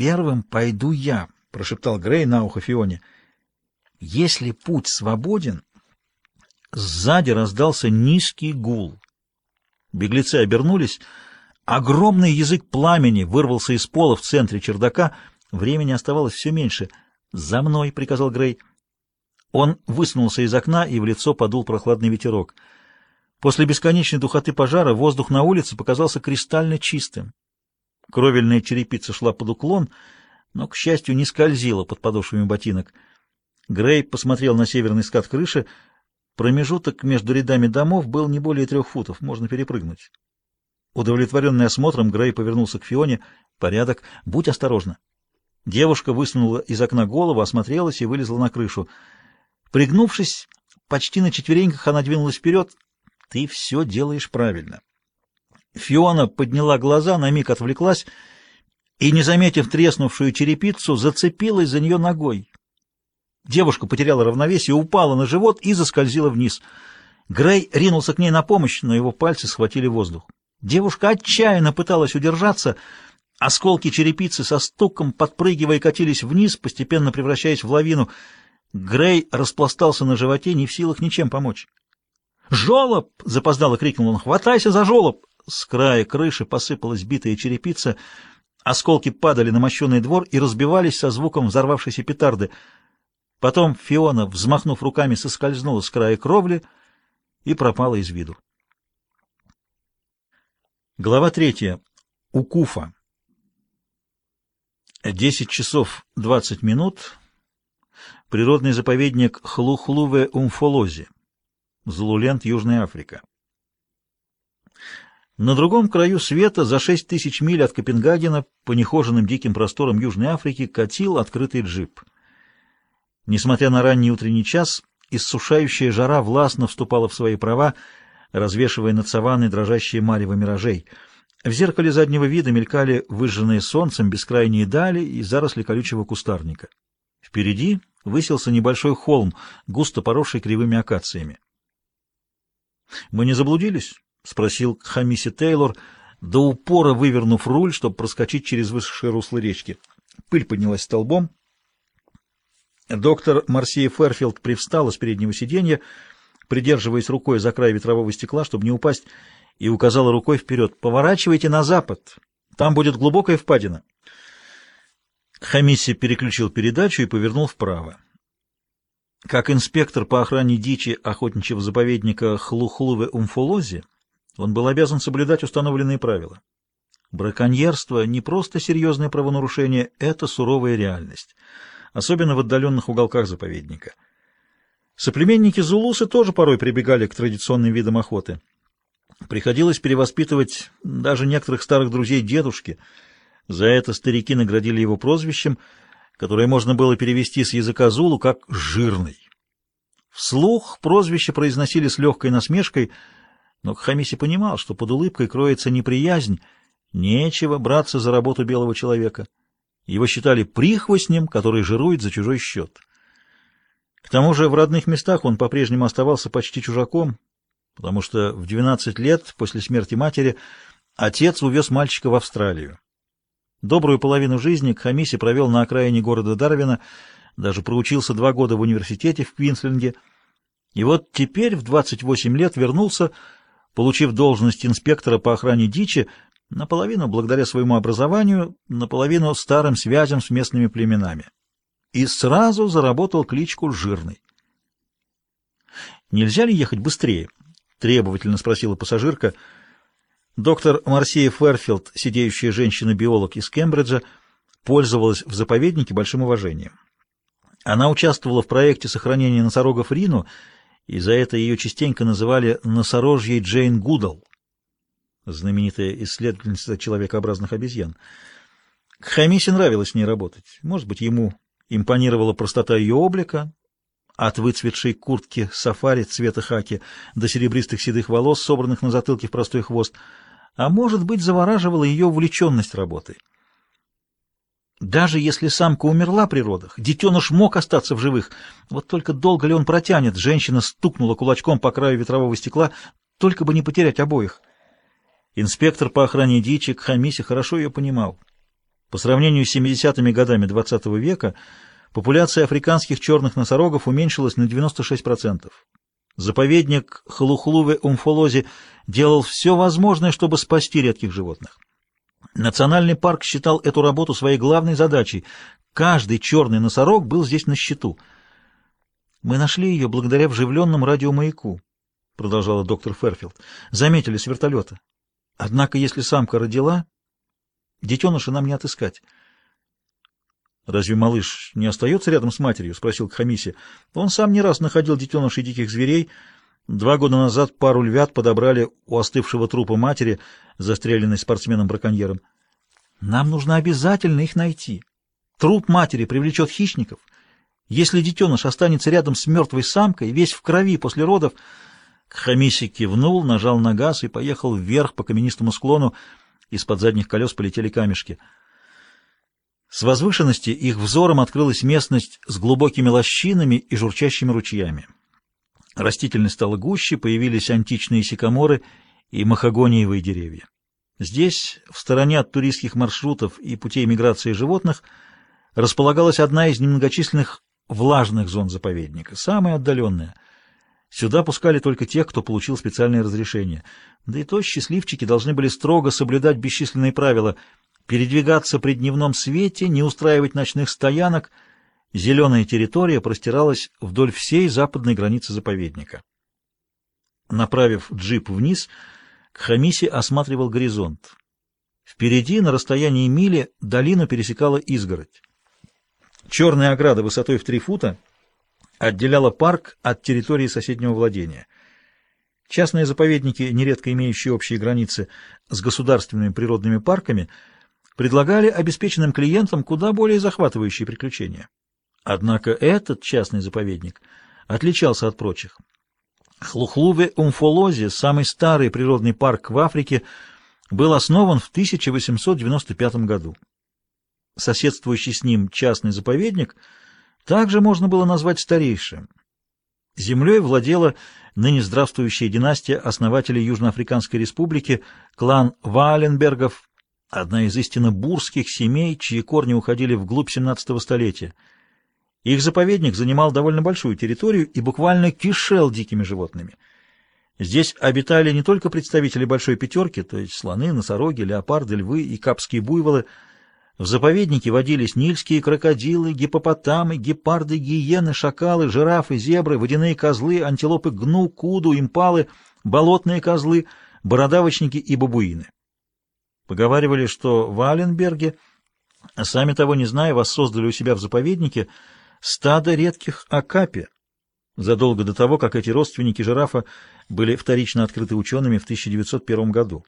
«Первым пойду я», — прошептал Грей на ухо Фионе. «Если путь свободен...» Сзади раздался низкий гул. Беглецы обернулись. Огромный язык пламени вырвался из пола в центре чердака. Времени оставалось все меньше. «За мной!» — приказал Грей. Он высунулся из окна, и в лицо подул прохладный ветерок. После бесконечной духоты пожара воздух на улице показался кристально чистым. Кровельная черепица шла под уклон, но, к счастью, не скользила под подошвами ботинок. Грей посмотрел на северный скат крыши. Промежуток между рядами домов был не более трех футов, можно перепрыгнуть. Удовлетворенный осмотром, Грей повернулся к Фионе. «Порядок. Будь осторожна». Девушка высунула из окна голову, осмотрелась и вылезла на крышу. Пригнувшись, почти на четвереньках она двинулась вперед. «Ты все делаешь правильно». Фиона подняла глаза, на миг отвлеклась и, не заметив треснувшую черепицу, зацепилась за нее ногой. Девушка потеряла равновесие, упала на живот и заскользила вниз. Грей ринулся к ней на помощь, но его пальцы схватили воздух. Девушка отчаянно пыталась удержаться. Осколки черепицы со стуком, подпрыгивая, катились вниз, постепенно превращаясь в лавину. Грей распластался на животе, не в силах ничем помочь. «Жолоб!» — запоздало крикнул он. «Хватайся за жолоб!» С края крыши посыпалась битая черепица, осколки падали на мощенный двор и разбивались со звуком взорвавшейся петарды. Потом Фиона, взмахнув руками, соскользнула с края кровли и пропала из виду. Глава третья. Укуфа. Десять часов двадцать минут. Природный заповедник Хлухлуве-Умфолози. Злулент, Южная Африка. На другом краю света, за шесть тысяч миль от Копенгагена, по нехоженным диким просторам Южной Африки, катил открытый джип. Несмотря на ранний утренний час, иссушающая жара властно вступала в свои права, развешивая над саванной дрожащие марево миражей. В зеркале заднего вида мелькали выжженные солнцем бескрайние дали и заросли колючего кустарника. Впереди высился небольшой холм, густо поросший кривыми акациями. «Мы не заблудились?» — спросил Хамиси Тейлор, до упора вывернув руль, чтобы проскочить через высохшее русло речки. Пыль поднялась столбом. Доктор Марсия Ферфилд привстала с переднего сиденья, придерживаясь рукой за край ветрового стекла, чтобы не упасть, и указала рукой вперед. «Поворачивайте на запад. Там будет глубокая впадина». Хамиси переключил передачу и повернул вправо. Как инспектор по охране дичи охотничьего заповедника Хлухлуве-Умфолози, он был обязан соблюдать установленные правила. Браконьерство — не просто серьезное правонарушение, это суровая реальность, особенно в отдаленных уголках заповедника. Соплеменники Зулусы тоже порой прибегали к традиционным видам охоты. Приходилось перевоспитывать даже некоторых старых друзей дедушки. За это старики наградили его прозвищем, которое можно было перевести с языка Зулу как «жирный». Вслух прозвище произносили с легкой насмешкой — но Хамиси понимал, что под улыбкой кроется неприязнь, нечего браться за работу белого человека. Его считали прихвостнем, который жирует за чужой счет. К тому же в родных местах он по-прежнему оставался почти чужаком, потому что в 12 лет после смерти матери отец увез мальчика в Австралию. Добрую половину жизни Хамиси провел на окраине города Дарвина, даже проучился два года в университете в Квинсленде, и вот теперь в 28 лет вернулся получив должность инспектора по охране дичи, наполовину благодаря своему образованию, наполовину старым связям с местными племенами. И сразу заработал кличку «Жирный». «Нельзя ли ехать быстрее?» — требовательно спросила пассажирка. Доктор Марсия Ферфилд, сидеющая женщина-биолог из Кембриджа, пользовалась в заповеднике большим уважением. Она участвовала в проекте сохранения носорогов Рину за это ее частенько называли «носорожьей Джейн Гудал», знаменитая исследовательница человекообразных обезьян. Хамисе нравилось с ней работать. Может быть, ему импонировала простота ее облика, от выцветшей куртки сафари цвета хаки до серебристых седых волос, собранных на затылке в простой хвост, а может быть, завораживала ее увлеченность работой. Даже если самка умерла при родах, детеныш мог остаться в живых. Вот только долго ли он протянет? Женщина стукнула кулачком по краю ветрового стекла, только бы не потерять обоих. Инспектор по охране дичи Хамиси хорошо ее понимал. По сравнению с 70-ми годами XX -го века популяция африканских черных носорогов уменьшилась на 96%. Заповедник Халухлуве-Умфолози делал все возможное, чтобы спасти редких животных. Национальный парк считал эту работу своей главной задачей. Каждый черный носорог был здесь на счету. «Мы нашли ее благодаря вживленному радиомаяку», — продолжала доктор Ферфилд. «Заметили с вертолета. Однако, если самка родила, детеныша нам не отыскать». «Разве малыш не остается рядом с матерью?» — спросил Кхамиси. «Он сам не раз находил детенышей диких зверей. Два года назад пару львят подобрали у остывшего трупа матери, застреленной спортсменом-браконьером. Нам нужно обязательно их найти. Труп матери привлечет хищников. Если детеныш останется рядом с мертвой самкой, весь в крови после родов...» Кхамиси кивнул, нажал на газ и поехал вверх по каменистому склону. Из-под задних колес полетели камешки — с возвышенности их взором открылась местность с глубокими лощинами и журчащими ручьями. Растительность стала гуще, появились античные сикаморы и махагониевые деревья. Здесь, в стороне от туристских маршрутов и путей миграции животных, располагалась одна из немногочисленных влажных зон заповедника, самая отдаленная. Сюда пускали только тех, кто получил специальное разрешение. Да и то счастливчики должны были строго соблюдать бесчисленные правила — передвигаться при дневном свете, не устраивать ночных стоянок. Зеленая территория простиралась вдоль всей западной границы заповедника. Направив джип вниз, Кхамиси осматривал горизонт. Впереди, на расстоянии мили, долину пересекала изгородь. Черная ограда высотой в три фута отделяла парк от территории соседнего владения. Частные заповедники, нередко имеющие общие границы с государственными природными парками, предлагали обеспеченным клиентам куда более захватывающие приключения. Однако этот частный заповедник отличался от прочих. Хлухлуве-Умфолози, самый старый природный парк в Африке, был основан в 1895 году. Соседствующий с ним частный заповедник также можно было назвать старейшим. Землей владела ныне здравствующая династия основателей Южноафриканской республики, клан Валенбергов, одна из истинно бурских семей, чьи корни уходили вглубь 17 столетия. Их заповедник занимал довольно большую территорию и буквально кишел дикими животными. Здесь обитали не только представители большой пятерки, то есть слоны, носороги, леопарды, львы и капские буйволы. В заповеднике водились нильские крокодилы, гипопотамы, гепарды, гиены, шакалы, жирафы, зебры, водяные козлы, антилопы гну, куду, импалы, болотные козлы, бородавочники и бабуины. Поговаривали, что в Аленберге, сами того не зная, воссоздали у себя в заповеднике стадо редких акапи, задолго до того, как эти родственники жирафа были вторично открыты учеными в 1901 году.